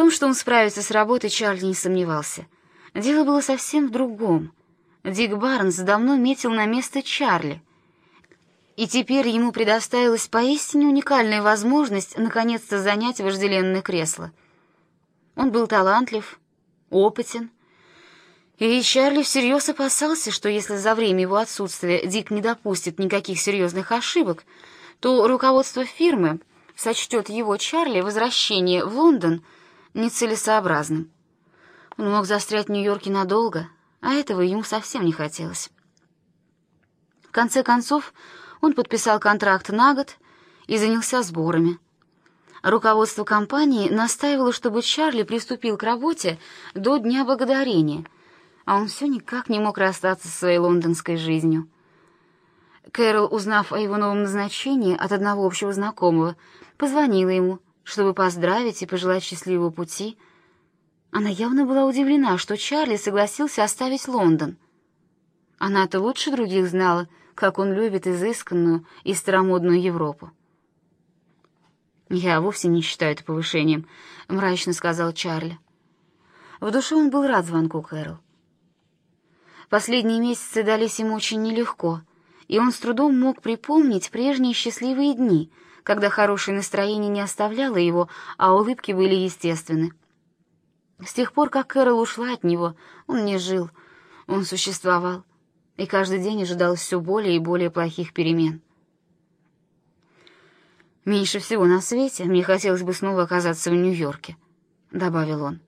том, что он справится с работой, Чарли не сомневался. Дело было совсем в другом. Дик Барнс давно метил на место Чарли. И теперь ему предоставилась поистине уникальная возможность наконец-то занять вожделенное кресло. Он был талантлив, опытен, и Чарли всерьез опасался, что если за время его отсутствия Дик не допустит никаких серьезных ошибок, то руководство фирмы сочтет его Чарли возвращение в Лондон нецелесообразным. Он мог застрять в Нью-Йорке надолго, а этого ему совсем не хотелось. В конце концов, он подписал контракт на год и занялся сборами. Руководство компании настаивало, чтобы Чарли приступил к работе до Дня Благодарения — а он все никак не мог расстаться со своей лондонской жизнью. Кэрол, узнав о его новом назначении от одного общего знакомого, позвонила ему, чтобы поздравить и пожелать счастливого пути. Она явно была удивлена, что Чарли согласился оставить Лондон. Она-то лучше других знала, как он любит изысканную и старомодную Европу. «Я вовсе не считаю это повышением», — мрачно сказал Чарли. В душе он был рад звонку Кэрол. Последние месяцы дались ему очень нелегко, и он с трудом мог припомнить прежние счастливые дни, когда хорошее настроение не оставляло его, а улыбки были естественны. С тех пор, как Кэрол ушла от него, он не жил, он существовал, и каждый день ожидал все более и более плохих перемен. «Меньше всего на свете мне хотелось бы снова оказаться в Нью-Йорке», — добавил он.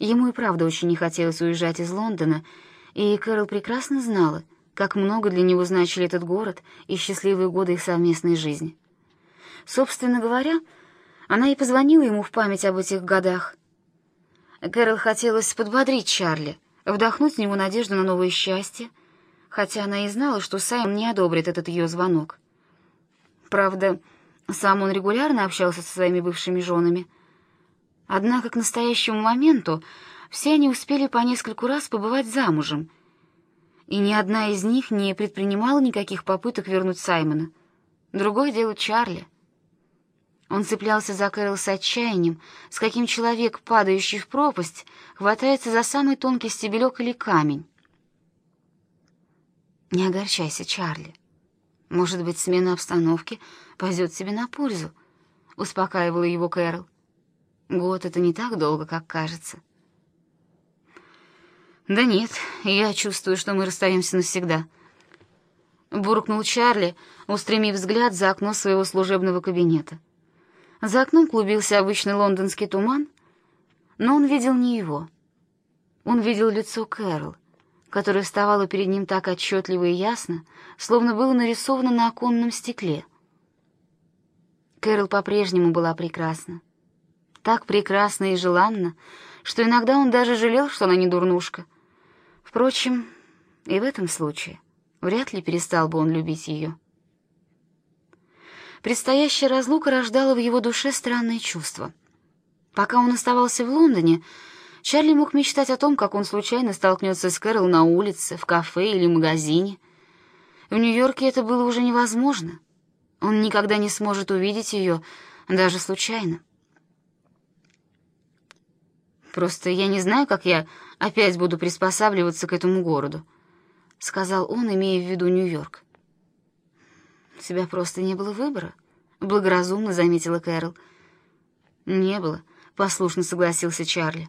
Ему и правда очень не хотелось уезжать из Лондона, и Кэрол прекрасно знала, как много для него значили этот город и счастливые годы их совместной жизни. Собственно говоря, она и позвонила ему в память об этих годах. Кэрол хотелось подбодрить Чарли, вдохнуть в него надежду на новое счастье, хотя она и знала, что Сайм не одобрит этот ее звонок. Правда, сам он регулярно общался со своими бывшими женами — Однако к настоящему моменту все они успели по нескольку раз побывать замужем, и ни одна из них не предпринимала никаких попыток вернуть Саймона. Другое дело Чарли. Он цеплялся за Кэрол с отчаянием, с каким человек, падающий в пропасть, хватается за самый тонкий стебелек или камень. «Не огорчайся, Чарли. Может быть, смена обстановки пойдет тебе на пользу», — успокаивала его Кэрол. Год — это не так долго, как кажется. Да нет, я чувствую, что мы расстаемся навсегда. Буркнул Чарли, устремив взгляд за окно своего служебного кабинета. За окном клубился обычный лондонский туман, но он видел не его. Он видел лицо Кэрол, которое вставало перед ним так отчетливо и ясно, словно было нарисовано на оконном стекле. Кэрол по-прежнему была прекрасна так прекрасно и желанно, что иногда он даже жалел, что она не дурнушка. Впрочем, и в этом случае вряд ли перестал бы он любить ее. Предстоящая разлука рождала в его душе странные чувства. Пока он оставался в Лондоне, Чарли мог мечтать о том, как он случайно столкнется с Кэрол на улице, в кафе или магазине. В Нью-Йорке это было уже невозможно. Он никогда не сможет увидеть ее, даже случайно. Просто я не знаю, как я опять буду приспосабливаться к этому городу», — сказал он, имея в виду Нью-Йорк. «У тебя просто не было выбора», — благоразумно заметила Кэрол. «Не было», — послушно согласился Чарли.